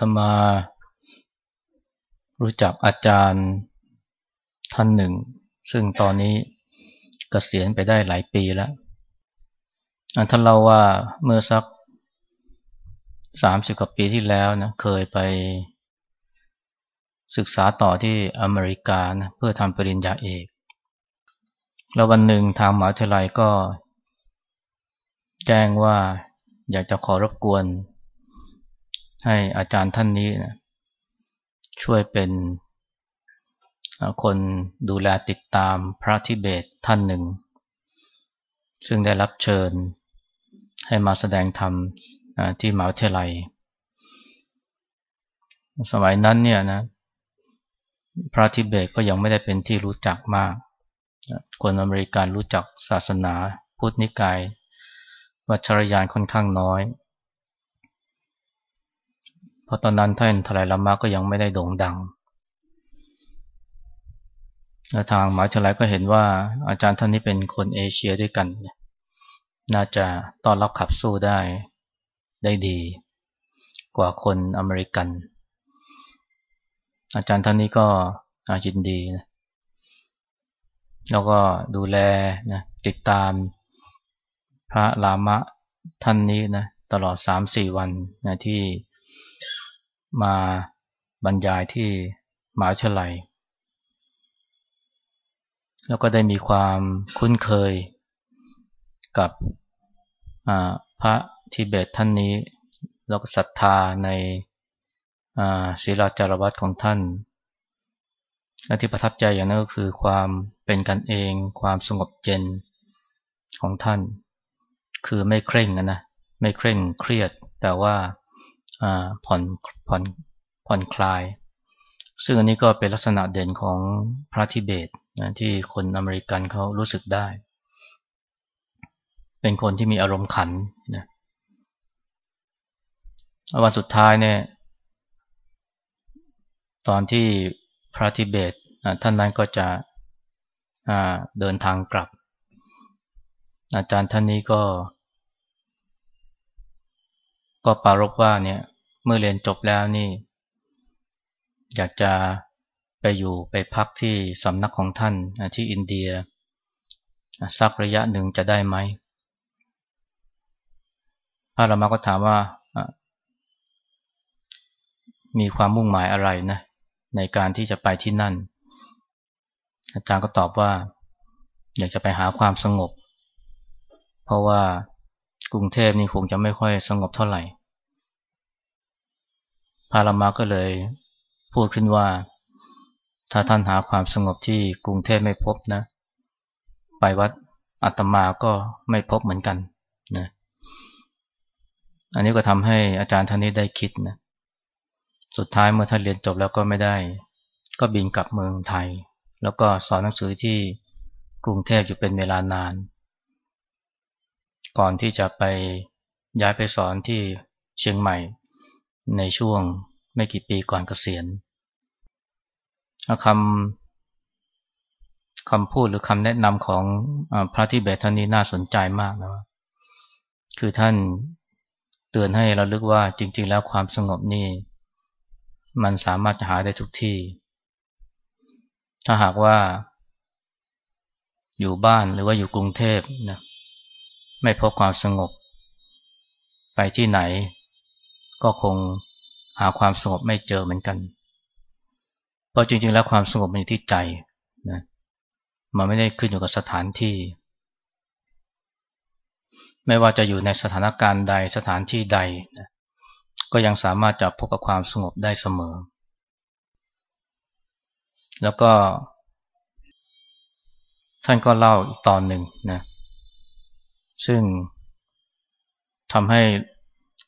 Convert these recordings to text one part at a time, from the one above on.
ตมารู้จักอาจารย์ท่านหนึ่ง ซึ่งตอนนี้กเกษียณไปได้หลายปีแล้วท่านเล่าว่าเมื่อสักสามสิบกว่าปีที่แล้วนะเคยไปศึกษาต่อที่อเมริกานะเพื่อทำปริญญาเอก แล้ววันหนึ่งทางมหาวิทยาลัยก็ แจ้งว่าอยากจะขอรบกวน ให้อาจารย์ท่านนี้นะช่วยเป็นคนดูแลติดตามพระทิเบตท่านหนึ่ง ซึ่งได้รับเชิญให้มาแสดงธรรมที่มหาวิทยาลัย สมัยนั้นเนี่ยนะพระทิเบตก็ยังไม่ได้เป็นที่รู้จักมาก คนอเมริกันรู้จักศาสนาพุทธนิกาย วัชรยานค่อนข้างน้อย เพราะตอนนั้นท่านทลายละมาก็ยังไม่ได้โด่งดังและทางหมหาวิทยาลัยก็เห็นว่าอาจารย์ท่านนี้เป็นคนเอเชียด้วยกัน น่าจะต้อนรับขับสู้ได้ได้ดี กว่าคนอเมริกัน อาจารย์ท่านนี้ก็ยินดีนะแล้วก็ดูแลนะติดตามพระลามะท่านนี้นะตลอดสามสี่วันนะที่ มาบรรยายที่มหาวิทยาลัย แล้วก็ได้มีความคุ้นเคยกับพระทิเบตท่านนี้ แล้วก็ศรัทธาในศีลาจารวัตของท่านและที่ประทับใจอย่างนั้นก็คือความเป็นกันเอง ความสงบเย็นของท่าน คือไม่เคร่งนะนะไม่เคร่งเครียด แต่ว่า ผ่อนผ่อนผ่อนคลาย ซึ่งอันนี้ก็เป็นลักษณะเด่นของพระทิเบตนะที่คนอเมริกันเขารู้สึกได้ เป็นคนที่มีอารมณ์ขันนะวันสุดท้ายเนี่ยตอนที่พระทิเบตท่านนั้นก็จะเดินทางกลับ อาจารย์ท่านนี้ก็ ก็ปารบว่าเนี่ยเมื่อเรียนจบแล้วนี่ อยากจะไปอยู่ไปพักที่สำนักของท่านที่อินเดียสักระยะหนึ่งจะได้ไหมพระรามาก็ถามว่ามีความมุ่งหมายอะไรนะในการที่จะไปที่นั่น อาจารย์ก็ตอบว่า อยากจะไปหาความสงบ เพราะว่ากรุงเทพนี่คงจะไม่ค่อยสงบเท่าไหร่ พารามาก็เลยพูดขึ้นว่า ถ้าท่านหาความสงบที่กรุงเทพไม่พบนะ ไปวัดอัตมาก็ไม่พบเหมือนกันนะอันนี้ก็ทำให้อาจารย์ท่านนี้ได้คิดนะสุดท้ายเมื่อท่านเรียนจบแล้วก็ไม่ได้ ก็บินกลับเมืองไทย แล้วก็สอนหนังสือที่กรุงเทพอยู่เป็นเวลานาน ก่อนที่จะไปย้ายไปสอนที่เชียงใหม่ ในช่วงไม่กี่ปีก่อนเกษียณคำคำพูดหรือคำแนะนำของอพระที่เบตท่านนี้น่าสนใจมากนะคือท่านเตือนให้เราลึกว่าจริง ๆ แล้วความสงบนี่ มันสามารถจะหาได้ทุกที่ ถ้าหากว่า อยู่บ้านหรือว่าอยู่กรุงเทพนะไม่พบความสงบ ไปที่ไหน ก็คงหาความสงบไม่เจอเหมือนกัน เพราะจริงๆ แล้วความสงบมันอยู่ที่ใจนะมันไม่ได้ขึ้นอยู่กับสถานที่ ไม่ว่าจะอยู่ในสถานการณ์ใดสถานที่ใดนะก็ยังสามารถจะพบกับความสงบได้เสมอ แล้วก็ ท่านก็เล่าอีกตอนหนึ่งนะซึ่งทำให้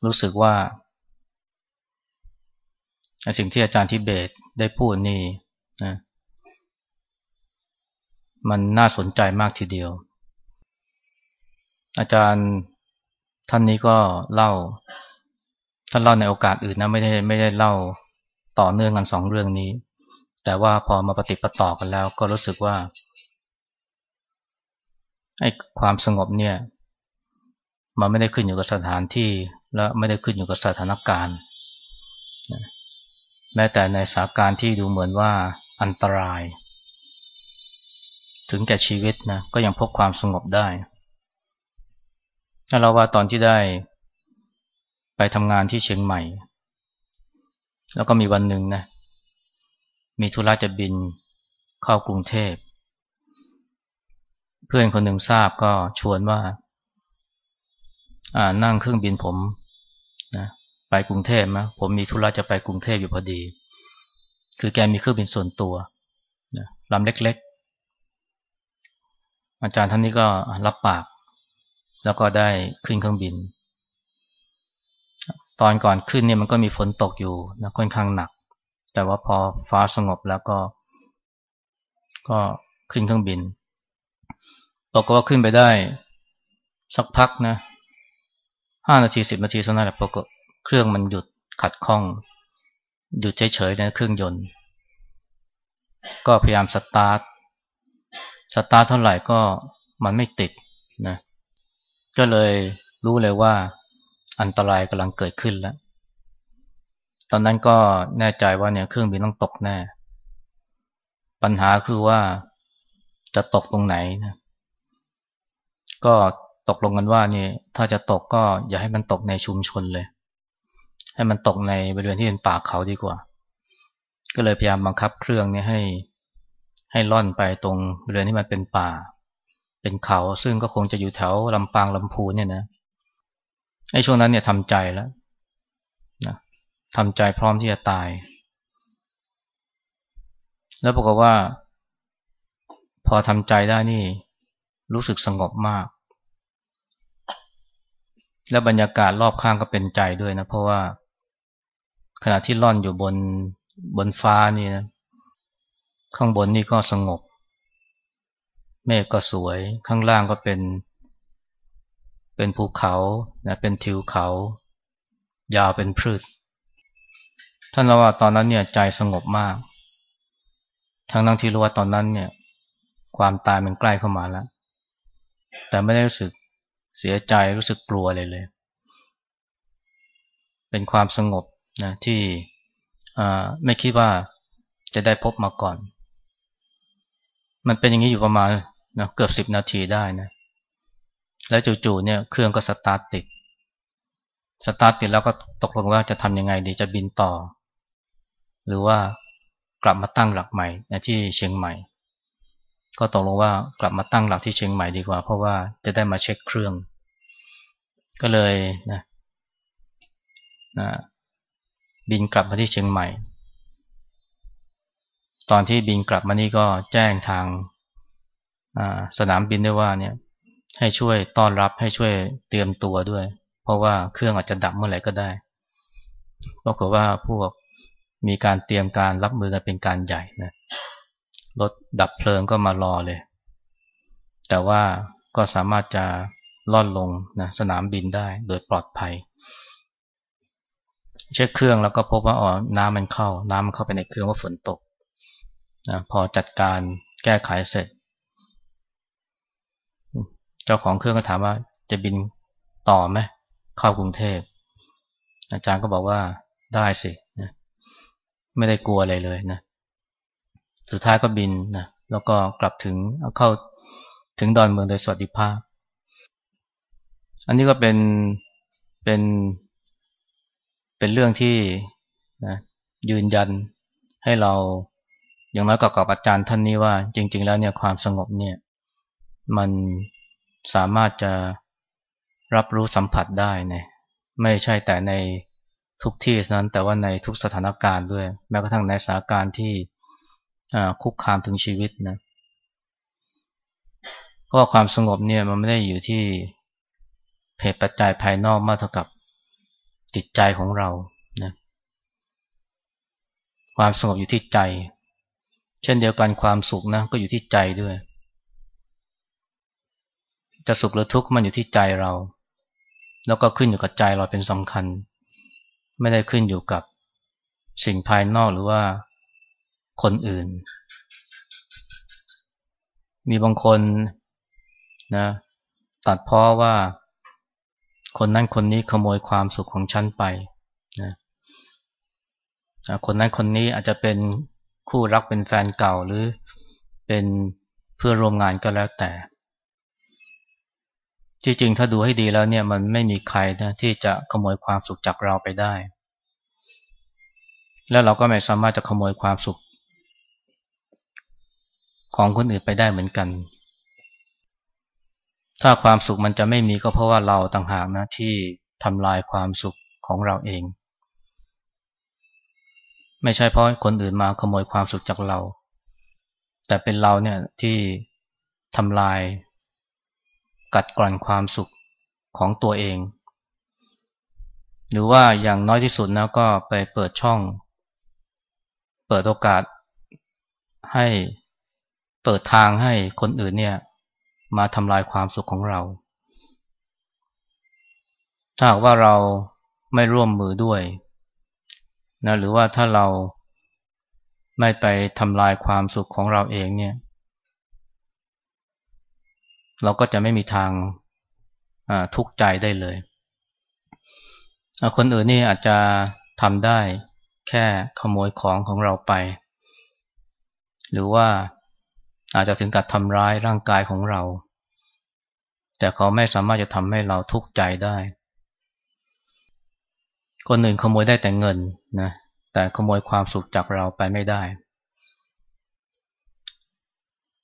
รู้สึกว่า สิ่งที่อาจารย์ทิเบตได้พูดนี่นะมันน่าสนใจมากทีเดียว อาจารย์ท่านนี้ก็เล่า ท่านเล่าในโอกาสอื่นนะไม่ได้ไม่ได้เล่าต่อเนื่องกันสองเรื่องนี้ แต่ว่าพอมาปฏิปต่อกันแล้ว ก็รู้สึกว่าไอ้ความสงบเนี่ย มันไม่ได้ขึ้นอยู่กับสถานที่และไม่ได้ขึ้นอยู่กับสถานการณ์ ม้แต่ในสาการที่ดูเหมือนว่าอันตราย ถึงแก่ชีวิตนะก็ยังพบความสงบได้ถ้าเราว่าตอนที่ได้ไปทำงานที่เชียงใหม่ แล้วก็มีวันหนึ่งนะมีธุระจะบินเข้ากรุงเทพ เพื่อนคนหนึ่งทราบก็ชวนว่า นั่งเครื่องบินผม ไปกรุงเทพนะผมมีธุระจะไปกรุงเทพอยู่พอดี คือแกมีเครื่องบินส่วนตัวลำเล็กๆ อาจารย์ท่านนี้ก็รับปาก แล้วก็ได้ขึ้นเครื่องบิน ตอนก่อนขึ้นเนี่ยมันก็มีฝนตกอยู่นะค่อนข้างหนัก แต่ว่าพอฟ้าสงบแล้วก็ ก็ขึ้นเครื่องบินบอกว่าขึ้นไปได้ สักพักนะห้านาทีสิบนาทีเท่านั้นแหละปรากฏ เครื่องมันหยุดขัดข้อง หยุดเฉยๆในเครื่องยนต์ ก็พยายามสตาร์ทสตาร์ทเท่าไหร่ก็มันไม่ติดนะก็เลยรู้เลยว่าอันตรายกำลังเกิดขึ้นแล้ว ตอนนั้นก็แน่ใจว่าเนี่ยเครื่องบินต้องตกแน่ ปัญหาคือว่าจะตกตรงไหนนะก็ตกลงกันว่านี่ถ้าจะตกก็อย่าให้มันตกในชุมชนเลย ให้มันตกในบริเวณที่เป็นป่าเขาดีกว่า ก็เลยพยายามบังคับเครื่องนี้ให้ให้ล่อนไปตรงบริเวณที่มันเป็นป่า เป็นเขา ซึ่งก็คงจะอยู่แถวลำปางลำพูนเนี่ยนะไอ้ช่วงนั้นเนี่ยทำใจแล้วนะทำใจพร้อมที่จะตาย แล้วบอกฏว่า พอทำใจได้นี่ รู้สึกสงบมาก และบรรยากาศรอบข้างก็เป็นใจด้วยนะ เพราะว่า ขณะที่ล่อนอยู่บนบนฟ้านี่นะข้างบนนี่ก็สงบ เมฆก็สวย ข้างล่างก็เป็น เป็นภูเขานะเป็นทิวเขา ยาวเป็นพืชท่านเราว่าตอนนั้นเนี่ยใจสงบมาก ทั้งนั้นที่รู้ว่าตอนนั้นเนี่ย ความตายมันใกล้เข้ามาแล้ว แต่ไม่ได้รู้สึกเสียใจรู้สึกกลัวเลยเลย เป็นความสงบ นะที่ไม่คิดว่าจะได้พบมาก่อน มันเป็นอย่างนี้อยู่ประมาณนะเกือบสิบนาทีได้นะ แล้วจู่ๆเนี่ยเครื่องก็สตาร์ทติด สตาร์ทติดแล้วก็ตกลงว่าจะทำยังไงดีจะบินต่อ หรือว่ากลับมาตั้งหลักใหม่นะที่เชียงใหม่ ก็ตกลงว่ากลับมาตั้งหลักที่เชียงใหม่ดีกว่า เพราะว่าจะได้มาเช็คเครื่อง ก็เลยนะนะ บินกลับมาที่เชียงใหม่ ตอนที่บินกลับมานี่ก็แจ้งทางสนามบินได้วยว่าเนี่ยให้ช่วยต้อนรับให้ช่วยเตรียมตัวด้วย เพราะว่าเครื่องอาจจะดับเมื่อไหร่ก็ได้ปรากฏว่าพวกมีการเตรียมการรับมือกันเป็นการใหญ่นะรถดับเพลิงก็มารอเลย แต่ว่าก็สามารถจะล่อนลงนะสนามบินได้โดยปลอดภัย เช็คเครื่องแล้วก็พบว่าอ๋อน้ำมันเข้า น้ำมันเข้าไปในเครื่องว่าฝนตกนะพอจัดการแก้ไขเสร็จ เจ้าของเครื่องก็ถามว่าจะบินต่อไหมเข้ากรุงเทพ อาจารย์ก็บอกว่าได้สินะไม่ได้กลัวอะไรเลยนะ สุดท้ายก็บินนะแล้วก็กลับถึงเข้าถึงดอนเมืองโดยสวัสดิภาพ อันนี้ก็เป็นเป็น เป็นเรื่องที่นะยืนยันให้เราอย่างน้อยกับกับอาจารย์ท่านนี้ว่า จริง ๆ แล้วเนี่ยความสงบเนี่ย มันสามารถจะรับรู้สัมผัสได้นะไม่ใช่แต่ในทุกที่นั้น แต่ว่าในทุกสถานการณ์ด้วย แม้กระทั่งในสถานการณ์ที่คุกคามถึงชีวิตนะเพราะความสงบเนี่ยมันไม่ได้อยู่ที่เหตุปัจจัยภายนอกมากเท่ากับ จิตใจของเรานะความสงบอยู่ที่ใจ เช่นเดียวกันความสุขนะก็อยู่ที่ใจด้วย จะสุขหรือทุกข์มันอยู่ที่ใจเรา แล้วก็ขึ้นอยู่กับใจเราเป็นสำคัญ ไม่ได้ขึ้นอยู่กับสิ่งภายนอกหรือว่าคนอื่น มีบางคนนะตัดเพราะว่า คนนั้นคนนี้ขโมยความสุขของฉันไปนะคนนั้นคนนี้อาจจะเป็นคู่รักเป็นแฟนเก่าหรือเป็นเพื่อร่วมงานก็แล้วแต่ จริงๆ ถ้าดูให้ดีแล้วเนี่ยมันไม่มีใครนะที่จะขโมยความสุขจากเราไปได้ แล้วเราก็ไม่สามารถจะขโมยความสุข ของคนอื่นไปได้เหมือนกัน ถ้าความสุขมันจะไม่มีก็เพราะว่าเราต่างหากนะที่ทำลายความสุขของเราเอง ไม่ใช่เพราะคนอื่นมาขโมยความสุขจากเรา แต่เป็นเราเนี่ยที่ทำลาย กัดกร่อนความสุขของตัวเอง หรือว่าอย่างน้อยที่สุดนะก็ไปเปิดช่อง เปิดโอกาสให้เปิดทางให้คนอื่นเนี่ย มาทำลายความสุขของเรา ถ้าหากว่าเราไม่ร่วมมือด้วยนะหรือว่าถ้าเราไม่ไปทำลายความสุขของเราเองเนี่ย เราก็จะไม่มีทางทุกข์ใจได้เลย คนอื่นนี่อาจจะทำได้แค่ขโมยของของเราไป หรือว่า อาจจะถึงกับทำร้ายร่างกายของเรา แต่เขาไม่สามารถจะทำให้เราทุกข์ใจได้ คนอื่นขโมยได้แต่เงินนะแต่ขโมยความสุขจากเราไปไม่ได้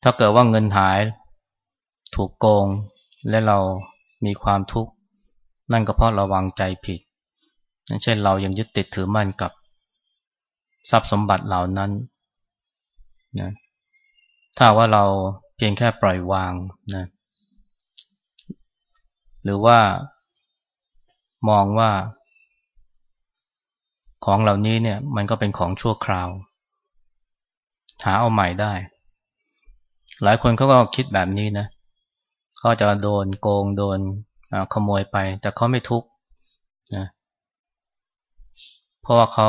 ถ้าเกิดว่าเงินหาย ถูกโกง และเรามีความทุกข์ นั่นก็เพราะเราวางใจผิดเช่นเรายังยึดติดถือมั่นกับ ทรัพย์สมบัติเหล่านั้นนะ ถ้าว่าเราเพียงแค่ปล่อยวางนะหรือว่ามองว่า ของเหล่านี้เนี่ยมันก็เป็นของชั่วคราว หาเอาใหม่ได้ หลายคนเขาก็คิดแบบนี้นะเขาจะโดนโกงโดนขโมยไป แต่เขาไม่ทุกข์นะเพราะว่าเขา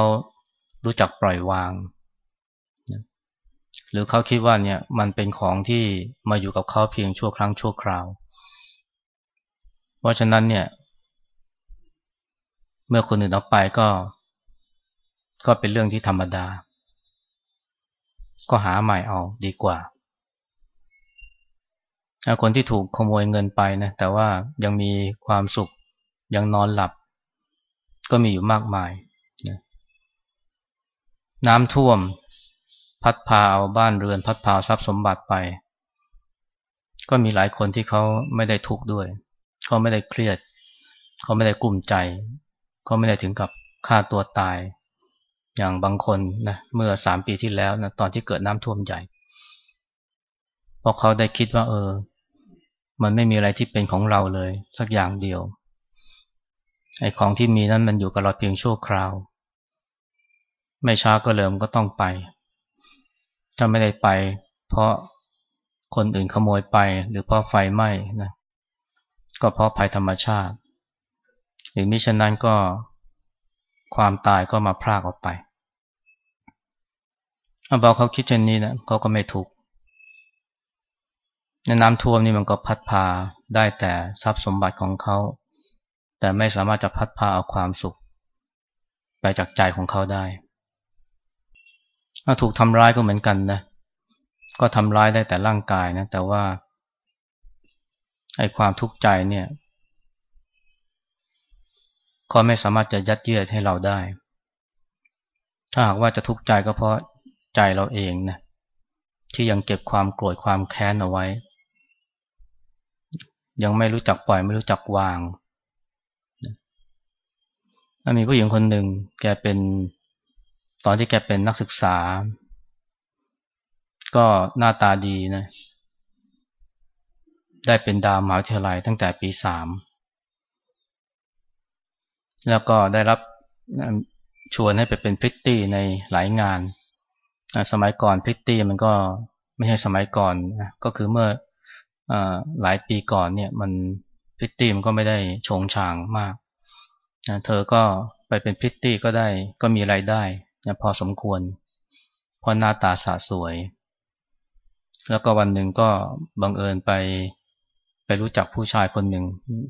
รู้จักปล่อยวาง รือเขาคิดว่าเนี่ยมันเป็นของที่มาอยู่กับเขาเพียงชั่วครั้งชั่วคราว เพราะฉะนั้นเนี่ย เมื่อคนอื่นเอาไปก็ ก็เป็นเรื่องที่ธรรมดา ก็หาใหม่เอาดีกว่าคนที่ถูกขโมยเงินไปนะแต่ว่ายังมีความสุขยังนอนหลับ ก็มีอยู่มากมายนะน้ำท่วม พัดพาเอาบ้านเรือนพัดพาทรัพย์สมบัติไป ก็มีหลายคนที่เขาไม่ได้ทุกข์ด้วยเขาไม่ได้เครียดเขาไม่ได้กลุ้มใจเขาไม่ได้ถึงกับฆ่าตัวตาย อย่างบางคนนะเมื่อสามปีที่แล้วนะตอนที่เกิดน้ำท่วมใหญ่เพราะเขาได้คิดว่า เออ มันไม่มีอะไรที่เป็นของเราเลย สักอย่างเดียวไอ้ของที่มีนั้นมันอยู่กับเราเพียงชั่วคราว ไม่ช้าก็เริ่มก็ต้องไป ถ้าไม่ได้ไป เพราะคนอื่นขโมยไป หรือเพราะไฟไหม้นะก็เพราะภัยธรรมชาติ หรือมิฉะนั้นก็ความตายก็มาพรากออกไปอาบอเขาคิดเช่นนี้นะเขาก็ไม่ถูกในน้ำท่วมนี่มันก็พัดพาได้แต่ทรัพย์สมบัติของเขา แต่ไม่สามารถจะพัดพาเอาความสุข ไปจากใจของเขาได้ ถ้าถูกทำร้ายก็เหมือนกันนะ ก็ทำร้ายได้แต่ร่างกายนะ แต่ว่าไอ้ความทุกข์ใจเนี่ยก็ไม่สามารถจะยัดเยียดให้เราได้ ถ้าหากว่าจะทุกข์ใจก็เพราะใจเราเองนะที่ยังเก็บความโกรธความแค้นเอาไว้ ยังไม่รู้จักปล่อยไม่รู้จักวางมีผู้หญิงคนหนึ่งแกเป็น ตอนที่แกเป็นนักศึกษา ก็หน้าตาดีนะ ได้เป็นดาวมหาวิทยาลัยตั้งแต่ปีสามแล้วก็ได้รับชวนให้ไปเป็นพริตตี้ในหลายงาน สมัยก่อนพริตตี้มันก็ไม่ใช่สมัยก่อนก็คือเมื่อหลายปีก่อนเนี่ยมันพิตตี้มันก็ไม่ได้โชงชางมาก เธอก็ไปเป็นพิตตี้ก็ได้ก็มีไรายได้ นะพอสมควร เพราะหน้าตาสะสวย แล้วก็วันหนึ่งก็บังเอิญไปไปรู้จักผู้ชายคนหนึ่ง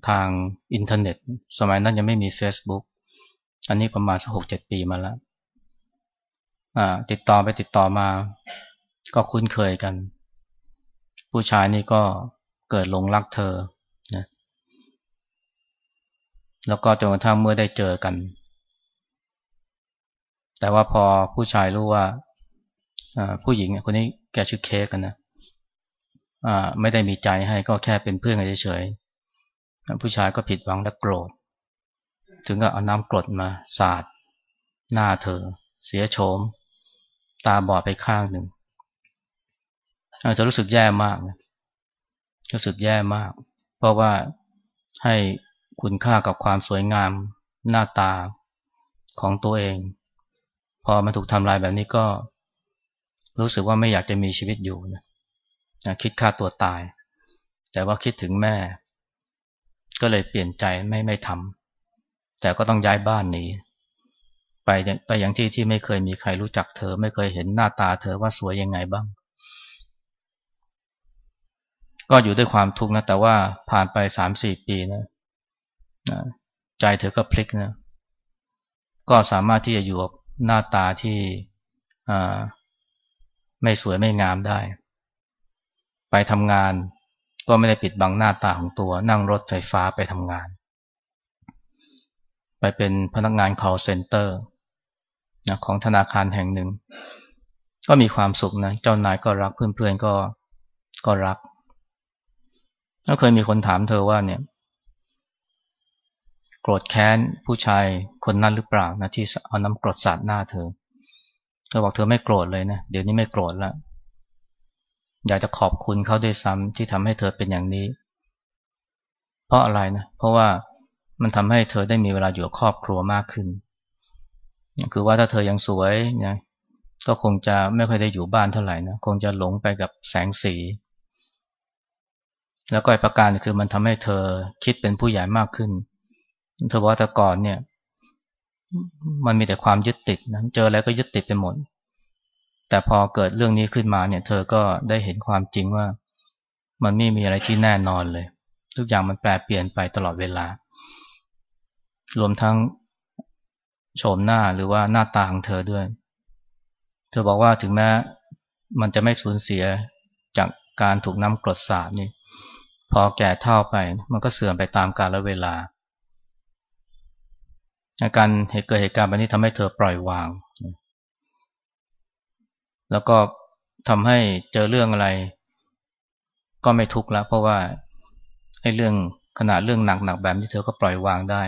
ทางอินเทอร์เน็ต สมัยนั้นยังไม่มี Facebook อันนี้ประมาณสักหกเจ็ดปีมาแล้ว ติดต่อไปติดต่อมา ก็คุ้นเคยกัน ผู้ชายนี่ก็เกิดหลงรักเธอนะแล้วก็จนกระทั่งเมื่อได้เจอกัน แต่ว่าพอผู้ชายรู้ว่าผู้หญิงคนนี้แกชื่อเค้กกันนะไม่ได้มีใจให้ก็แค่เป็นเพื่อนกันเฉยๆผู้ชายก็ผิดหวังและโกรธ ถึงก็เอาน้ำกรดมาสาดหน้าเธอ เสียโฉม ตาบอดไปข้างหนึ่งเธอรู้สึกแย่มากนะรู้สึกแย่มาก เพราะว่าให้คุณค่ากับความสวยงามหน้าตาของตัวเอง พอมาถูกทำลายแบบนี้ก็ รู้สึกว่าไม่อยากจะมีชีวิตอยู่นะคิดฆ่าตัวตาย แต่ว่าคิดถึงแม่ ก็เลยเปลี่ยนใจไม่ไม่ทำแต่ก็ต้องย้ายบ้านหนีไปไปอย่างที่ที่ไม่เคยมีใครรู้จักเธอ ไม่เคยเห็นหน้าตาเธอว่าสวยยังไงบ้าง ก็อยู่ด้วยความทุกข์นะแต่ว่าผ่านไปสามสี่ปีนะใจเธอก็พลิกนะก็สามารถที่จะอยู่กับ หน้าตาที่ไม่สวยไม่งามได้ ไปทำงานก็ไม่ได้ปิดบังหน้าตาของตัว นั่งรถไฟฟ้าไปทำงาน ไปเป็นพนักงาน call center นะของธนาคารแห่งหนึ่ง ก็มีความสุขนะ เจ้านายก็รักเพื่อนๆก็ก็รักแล้วเคยมีคนถามเธอว่าเนี่ย โกรธแค้นผู้ชายคนนั้นหรือเปล่านะที่เอาน้ำกรดสาดหน้าเธอ เธอบอกเธอไม่โกรธเลยนะ เดี๋ยวนี้ไม่โกรธแล้วอยากจะขอบคุณเขาด้วยซ้ำที่ทำให้เธอเป็นอย่างนี้ เพราะอะไรนะ เพราะว่ามันทำให้เธอได้มีเวลาอยู่กับครอบครัวมากขึ้น คือว่าถ้าเธอยังสวยนะก็คงจะไม่ค่อยได้อยู่บ้านเท่าไหร่นะ คงจะหลงไปกับแสงสี แล้วก็อีกประการคือมันทำให้เธอคิดเป็นผู้ใหญ่มากขึ้น เธอบอกว่าแต่ก่อนเนี่ย มันมีแต่ความยึดติดนะเจออะไรก็ยึดติดไปหมด แต่พอเกิดเรื่องนี้ขึ้นมาเนี่ย เธอก็ได้เห็นความจริงว่า มันไม่มีอะไรที่แน่นอนเลย ทุกอย่างมันแปลเปลี่ยนไปตลอดเวลา รวมทั้งโฉมหน้าหรือว่าหน้าตาของเธอด้วย เธอบอกว่าถึงแม้มันจะไม่สูญเสียจากการถูกน้ำกรดสาดนี่ พอแก่เท่าไป มันก็เสื่อมไปตามกาลเวลา อาการเหตุเกิดเหตุการณ์แบบนี้ทำให้เธอปล่อยวาง แล้วก็ทำให้เจอเรื่องอะไร ก็ไม่ทุกข์แล้ว เพราะว่าไอ้เรื่องขนาดเรื่องหนักๆแบบนี้เธอก็ปล่อยวางได้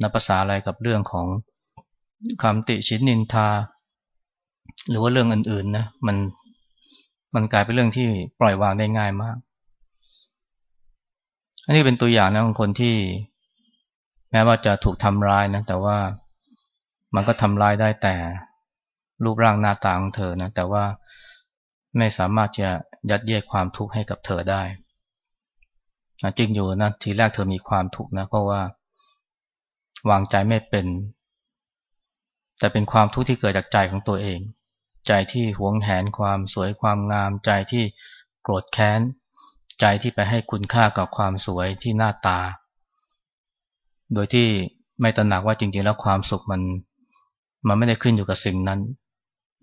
นับภาษาอะไรกับเรื่องของคำติชินนินทา หรือว่าเรื่องอื่นๆนะมันมันกลายเป็นเรื่องที่ปล่อยวางได้ง่ายมาก อันนี้เป็นตัวอย่างนะของคนที่ แม้ว่าจะถูกทำร้ายนะ แต่ว่ามันก็ทำร้ายได้แต่รูปร่างหน้าตาของเธอนะ แต่ว่าไม่สามารถจะยัดเยียดความทุกข์ให้กับเธอได้จริงอยู่นะทีแรกเธอมีความทุกข์นะ เพราะว่า วางใจไม่เป็น แต่เป็นความทุกข์ที่เกิดจากใจของตัวเอง ใจที่หวงแหนความสวยความงาม ใจที่โกรธแค้น ใจที่ไปให้คุณค่ากับความสวยที่หน้าตา โดยที่ไม่ตระหนักว่าจริงๆแล้วความสุขมัน มันไม่ได้ขึ้นอยู่กับสิ่งนั้น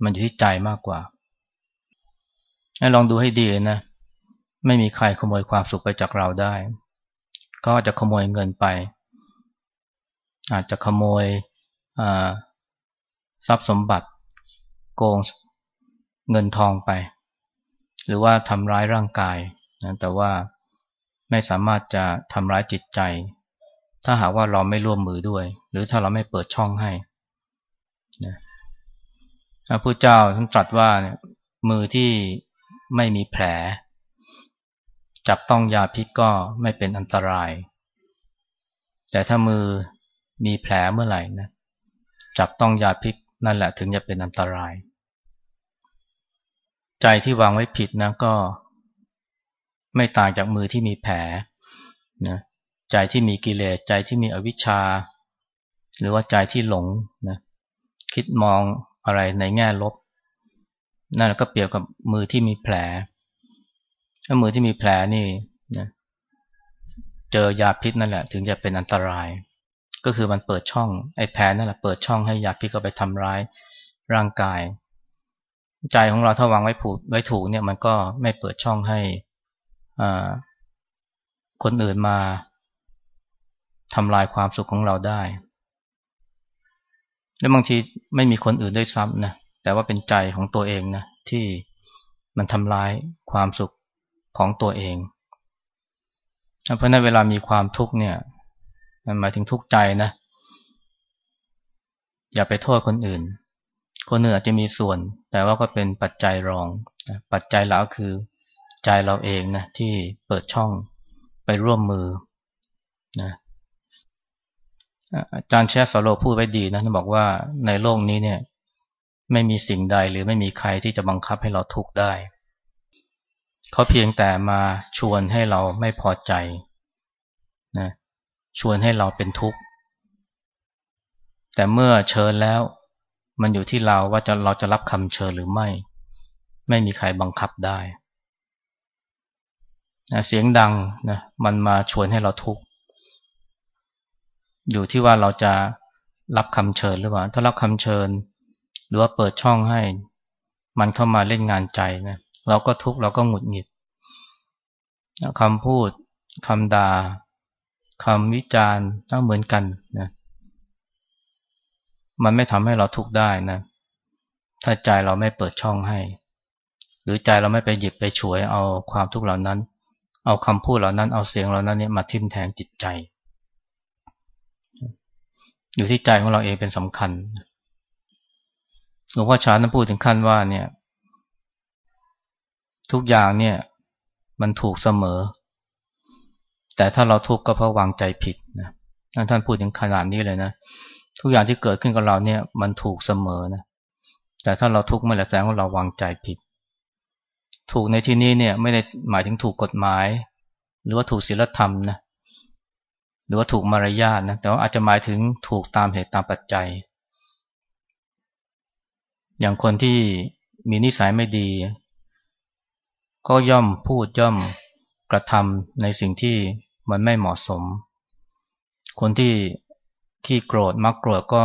มันอยู่ที่ใจมากกว่าให้ลองดูให้ดีนะ ไม่มีใครขโมยความสุขไปจากเราได้ ก็จะขโมยเงินไป อาจจะขโมยทรัพย์สมบัติ โกงเงินทองไป หรือว่าทำร้ายร่างกายนะแต่ว่าไม่สามารถจะทำร้ายจิตใจ ถ้าหากว่าเราไม่ร่วมมือด้วย หรือถ้าเราไม่เปิดช่องให้นะพระพุทธเจ้าท่านตรัสว่าเนี่ยมือที่ไม่มีแผล จับต้องยาพิษก็ไม่เป็นอันตราย แต่ถ้ามือมีแผลเมื่อไหร่นะจับต้องยาพิษนั่นแหละถึงจะเป็นอันตราย ใจที่วางไว้ผิดนะก็ ไม่ต่างจากมือที่มีแผลนะ ใจที่มีกิเลสใจที่มีอวิชชา หรือว่าใจที่หลงนะคิดมองอะไรในแง่ลบ นั่นก็เปรียบกับมือที่มีแผลถ้ามือที่มีแผลนี่นะเจอยาพิษนั่นแหละ ถึงจะเป็นอันตราย ก็คือมันเปิดช่องไอ้แผลนั่นแหละเปิดช่องให้ยาพิษเข้าไปทำร้ายร่างกาย ใจของเราถ้าวางไว้ผูกไว้ถูกเนี่ยมันก็ไม่เปิดช่องให้คนอื่นมา ทำลายความสุขของเราได้ และบางทีไม่มีคนอื่นด้วยซ้ำนะแต่ว่าเป็นใจของตัวเองนะที่มันทำลายความสุขของตัวเอง เพราะนั้นเวลามีความทุกข์เนี่ยมันหมายถึงทุกข์ใจนะ อย่าไปโทษคนอื่น คนอื่นอาจจะมีส่วน แต่ว่าก็เป็นปัจจัยรอง ปัจจัยหลักคือใจเราเองนะที่เปิดช่องไปร่วมมือนะ อาจารย์แชสโลพูดไว้ดีนะท่านบอกว่าในโลกนี้เนี่ย ไม่มีสิ่งใดหรือไม่มีใครที่จะบังคับให้เราทุกข์ได้ เขาเพียงแต่มาชวนให้เราไม่พอใจนะชวนให้เราเป็นทุกข์ แต่เมื่อเชิญแล้ว มันอยู่ที่เราว่าจะเราจะรับคำเชิญหรือไม่ ไม่มีใครบังคับได้นะเสียงดังนะมันมาชวนให้เราทุกข์ อยู่ที่ว่าเราจะรับคำเชิญหรือเปล่า ถ้ารับคำเชิญ หรือว่าเปิดช่องให้ มันเข้ามาเล่นงานใจนะเราก็ทุกข์เราก็หงุดหงิดคำพูดคำด่าคำวิจารณ์ต้องเหมือนกันนะมันไม่ทำให้เราทุกข์ได้นะถ้าใจเราไม่เปิดช่องให้ หรือใจเราไม่ไปหยิบไปฉวยเอาความทุกข์เหล่านั้น เอาคำพูดเหล่านั้นเอาเสียงเหล่านั้นเนี่ยมาทิ่มแทงจิตใจ อยู่ที่ใจของเราเองเป็นสำคัญหลวงพ่อชานั้นพูดถึงขั้นว่าเนี่ย ทุกอย่างเนี่ย มันถูกเสมอ แต่ถ้าเราทุกข์ก็เพราะวางใจผิดนะท่านพูดถึงขนาดนี้เลยนะทุกอย่างที่เกิดขึ้นกับเราเนี่ย มันถูกเสมอนะแต่ถ้าเราทุกข์เมื่อไหร่แสดงว่าเราวางใจผิด ถูกในที่นี้เนี่ยไม่ได้หมายถึงถูกกฎหมาย หรือว่าถูกศีลธรรมนะ หรือว่าถูกมารยาทนะแต่ว่าอาจจะหมายถึงถูกตามเหตุตามปัจจัย อย่างคนที่มีนิสัยไม่ดี ก็ย่อมพูดย่อมกระทำในสิ่งที่มันไม่เหมาะสม คนที่ขี้โกรธมักโกรธก็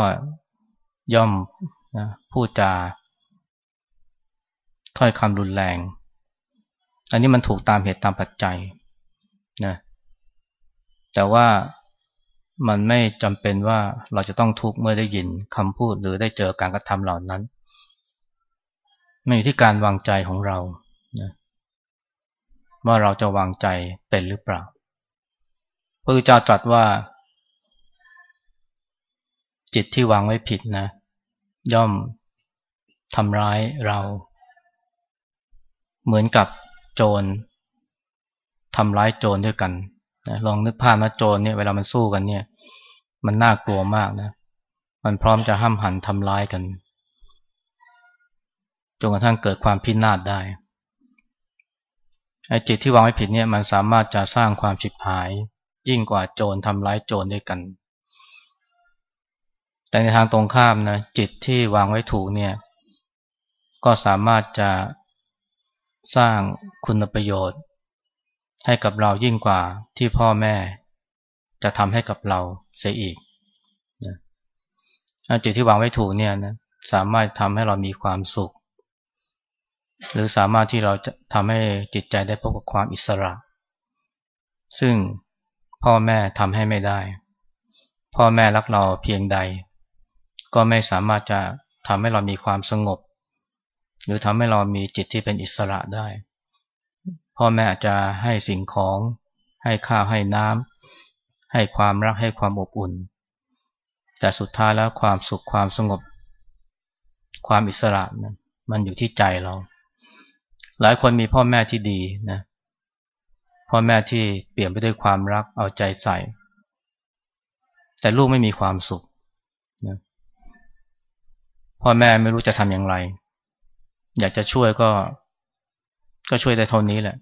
ย่อมนะพูดจาถ้อยคำรุนแรง อันนี้มันถูกตามเหตุตามปัจจัยนะ แต่ว่ามันไม่จำเป็นว่าเราจะต้องทุกข์เมื่อได้ยินคำพูดหรือได้เจอการกระทำเหล่านั้นมันอยู่ที่การวางใจของเรานะว่าเราจะวางใจเป็นหรือเปล่า พระพุทธเจ้าตรัสว่า จิตที่วางไว้ผิดนะ ย่อมทำร้ายเรา เหมือนกับโจรทำร้ายโจรด้วยกัน นะลองนึกภาพนะโจรเนี่ยเวลามันสู้กันเนี่ย มันน่ากลัวมากนะ มันพร้อมจะห้ามหันทำร้ายกันจนกระทั่งเกิดความพินาศได้ไอ้จิตที่วางไว้ผิดเนี่ยมันสามารถจะสร้างความฉิบหาย ยิ่งกว่าโจรทำร้ายโจรด้วยกัน แต่ในทางตรงข้ามนะจิตที่วางไว้ถูกเนี่ย ก็สามารถจะสร้างคุณประโยชน์ ให้กับเรายิ่งกว่าที่พ่อแม่จะทำให้กับเราเสียอีกนะจิตที่วางไว้ถูกเนี่ยนะสามารถทำให้เรามีความสุข หรือสามารถที่เราจะทำให้จิตใจได้พบกับความอิสระ ซึ่งพ่อแม่ทำให้ไม่ได้ พ่อแม่รักเราเพียงใด ก็ไม่สามารถจะทำให้เรามีความสงบ หรือทำให้เรามีจิตที่เป็นอิสระได้ พ่อแม่อาจจะให้สิ่งของ ให้ข้าวให้น้ำให้ความรักให้ความอบอุ่น แต่สุดท้ายแล้วความสุขความสงบ ความอิสระนะมันอยู่ที่ใจเรา หลายคนมีพ่อแม่ที่ดีนะพ่อแม่ที่เปลี่ยนไปด้วยความรักเอาใจใส่ แต่ลูกไม่มีความสุขนะพ่อแม่ไม่รู้จะทำอย่างไร อยากจะช่วยก็ ก็ช่วยได้เท่านี้แหละ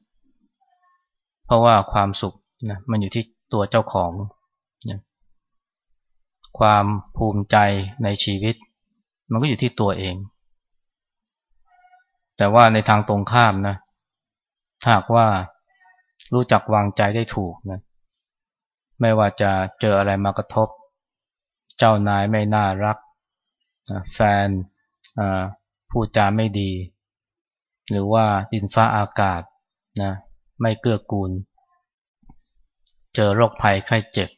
เพราะว่าความสุขนะมันอยู่ที่ตัวเจ้าของนะความภูมิใจในชีวิต มันก็อยู่ที่ตัวเอง แต่ว่าในทางตรงข้ามนะถ้าหากว่ารู้จักวางใจได้ถูกนะไม่ว่าจะเจออะไรมากระทบ เจ้านายไม่น่ารัก แฟนพูดจาไม่ดี หรือว่าดินฟ้าอากาศนะไม่เกื้อกูล เจอโรคภัยไข้เจ็บ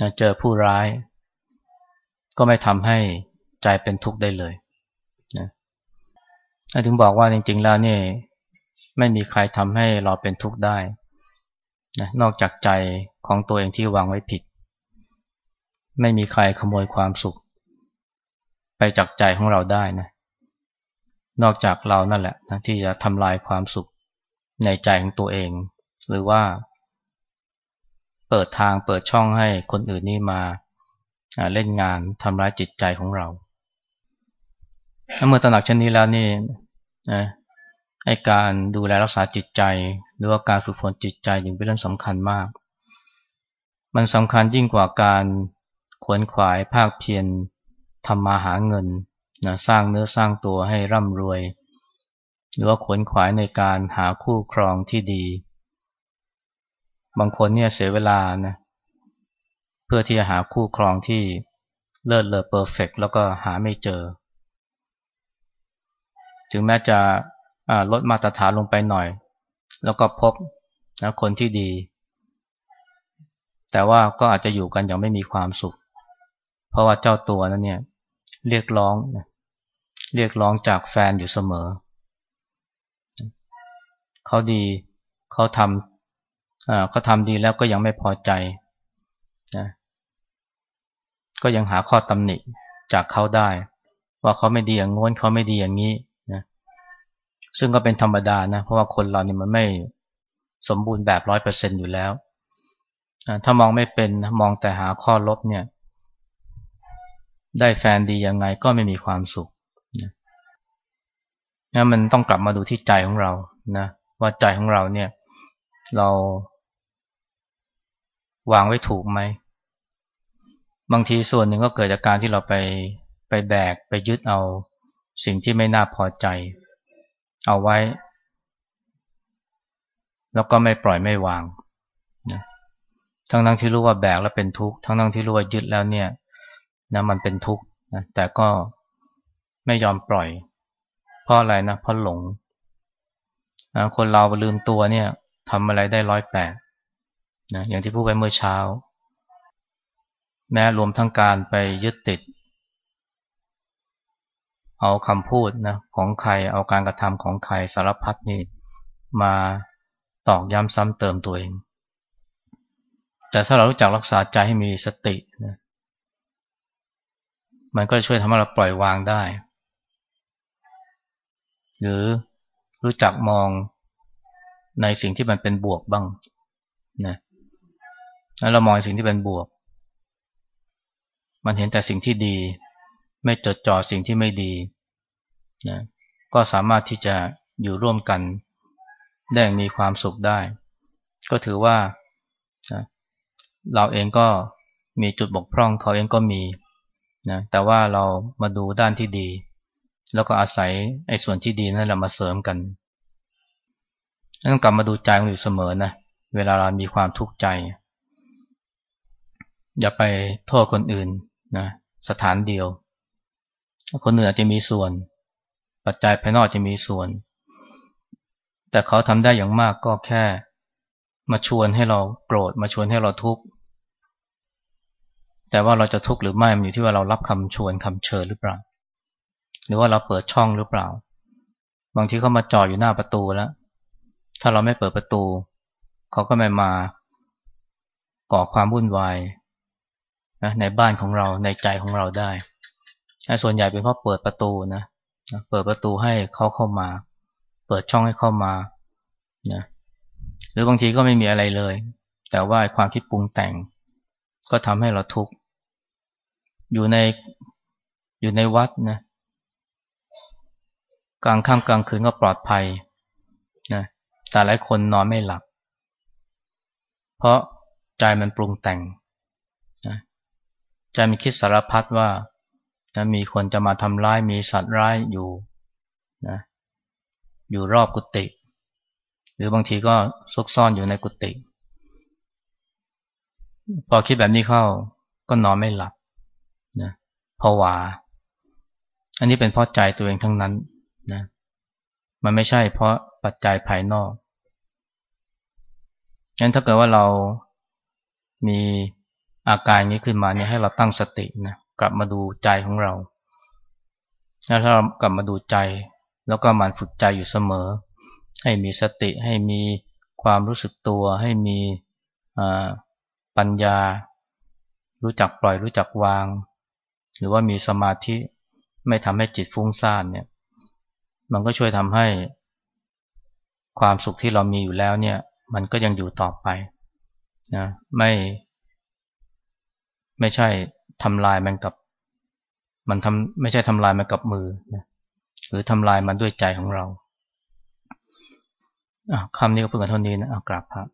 นะเจอผู้ร้าย ก็ไม่ทำให้ใจเป็นทุกข์ได้เลยนะถึงบอกว่าจริง ๆ แล้วนี่ไม่มีใครทำให้เราเป็นทุกข์ได้นะนอกจากใจของตัวเองที่วางไว้ผิด ไม่มีใครขโมยความสุข ไปจากใจของเราได้นะ นอกจากเรานั่นแหละนะที่จะทำลายความสุขในใจของตัวเอง หรือว่า เปิดทางเปิดช่องให้คนอื่นนี่มาเล่นงานทำร้ายจิตใจของเราเมื่อตระหนักเช่นนี้แล้วนี่นะให้การดูแลรักษาจิตใจ หรือว่าการฝึกฝนจิตใจยังเป็นเรื่องสำคัญมาก มันสำคัญยิ่งกว่าการขวนขวายภาคเพียรทำมาหาเงิน นะสร้างเนื้อสร้างตัวให้ร่ำรวย หรือว่าขวนขวายในการหาคู่ครองที่ดี บางคนเนี่ยเสียเวลานะเพื่อที่จะหาคู่ครองที่เลิศเลอเพอร์เฟกแล้วก็หาไม่เจอ ถึงแม้จะลดมาตรฐานลงไปหน่อย แล้วก็พบนะคนที่ดี แต่ว่าก็อาจจะอยู่กันอย่างไม่มีความสุข เพราะว่าเจ้าตัวนั้นเนี่ย เรียกร้อง เรียกร้องจากแฟนอยู่เสมอ เขาดีเขาทำเขาทำดีแล้วก็ยังไม่พอใจนะก็ยังหาข้อตำหนิจากเขาได้ ว่าเขาไม่ดีอย่างง้นเขาไม่ดีอย่างนี้นะซึ่งก็เป็นธรรมดานะ เพราะว่าคนเราเนี่ยมันไม่สมบูรณ์แบบร้อยเปอร์เซ็นอยู่แล้ว ถ้ามองไม่เป็นมองแต่หาข้อลบเนี่ย ได้แฟนดียังไงก็ไม่มีความสุขนะมันต้องกลับมาดูที่ใจของเรานะว่าใจของเราเนี่ย เรา วางไว้ถูกไหมบางทีส่วนหนึ่งก็เกิดจากการที่เราไปไปแบกไปยึดเอาสิ่งที่ไม่น่าพอใจ เอาไว้ แล้วก็ไม่ปล่อยไม่วางนะทั้งทั้งที่รู้ว่าแบกแล้วเป็นทุกข์ทั้งทั้งที่รู้ว่ายึดแล้วเนี่ย นะมันเป็นทุกข์นะแต่ก็ไม่ยอมปล่อย เพราะอะไรนะเพราะหลงนะคนเราลืมตัวเนี่ยทำอะไรได้ร้อยแปดนะอย่างที่พูดไปเมื่อเช้า แม้รวมทั้งการไปยึดติด เอาคำพูดนะของใครเอาการกระทำของใครสารพัดนี่มาตอกย้ำซ้ำเติมตัวเอง แต่ถ้าเรารู้จักรักษาใจให้มีสตินะ มันก็ช่วยทำให้เราปล่อยวางได้ หรือรู้จักมองในสิ่งที่มันเป็นบวกบ้างนะแล้วเรามองสิ่งที่เป็นบวก มันเห็นแต่สิ่งที่ดี ไม่จดจ่อสิ่งที่ไม่ดีนะก็สามารถที่จะอยู่ร่วมกันได้มีความสุขได้ ก็ถือว่านะเราเองก็มีจุดบกพร่องเขาเองก็มี นะแต่ว่าเรามาดูด้านที่ดี แล้วก็อาศัยไอ้ส่วนที่ดีนั่นแหละมาเสริมกันต้องกลับมาดูใจของอยู่เสมอนะเวลาเรามีความทุกข์ใจ อย่าไปโทษคนอื่นนะสถานเดียว คนอื่นอาจจะมีส่วน ปัจจัยภายนอกจะมีส่วน แต่เขาทำได้อย่างมากก็แค่ มาชวนให้เราโกรธมาชวนให้เราทุกข์ แต่ว่าเราจะทุกข์หรือไม่มันอยู่ที่ว่าเรารับคำชวนคำเชิญหรือเปล่า หรือว่าเราเปิดช่องหรือเปล่า บางทีเขามาจอดอยู่หน้าประตูแล้ว ถ้าเราไม่เปิดประตู เขาก็ไม่มาก่อความวุ่นวายนะในบ้านของเราในใจของเราได้ ส่วนใหญ่เป็นเพราะเปิดประตูนะเปิดประตูให้เขาเข้ามา เปิดช่องให้เข้ามานะหรือบางทีก็ไม่มีอะไรเลย แต่ว่าความคิดปรุงแต่ง ก็ทำให้เราทุกข์ อยู่ในอยู่ในวัดนะกลางค่ำกลางคืนก็ปลอดภัยนะแต่หลายคนนอนไม่หลับ เพราะใจมันปรุงแต่งนะใจมันคิดสารพัดว่านะมีคนจะมาทำร้ายมีสัตว์ร้ายอยู่นะอยู่รอบกุฏิหรือบางทีก็ซุกซ่อนอยู่ในกุฏิ พอคิดแบบนี้เข้าก็นอนไม่หลับนะผวา อันนี้เป็นเพราะใจตัวเองทั้งนั้นนะมันไม่ใช่เพราะปัจจัยภายนอกงั้นถ้าเกิดว่าเรามีอาการนี้ขึ้นมาเนี่ยให้เราตั้งสตินะกลับมาดูใจของเราแล้วถ้าเรากลับมาดูใจ แล้วก็มันฝึกใจอยู่เสมอ ให้มีสติให้มีความรู้สึกตัว ให้มีอ่า ปัญญา รู้จักปล่อยรู้จักวาง หรือว่ามีสมาธิไม่ทำให้จิตฟุ้งซ่านเนี่ย มันก็ช่วยทำให้ ความสุขที่เรามีอยู่แล้วเนี่ย มันก็ยังอยู่ต่อไปนะไม่ ไม่ใช่ทำลายมันกับ มันทำไม่ใช่ทำลายมันกับมือนะหรือทำลายมันด้วยใจของเราคำนี้ก็เพิ่งเท่านี้นะกราบพระ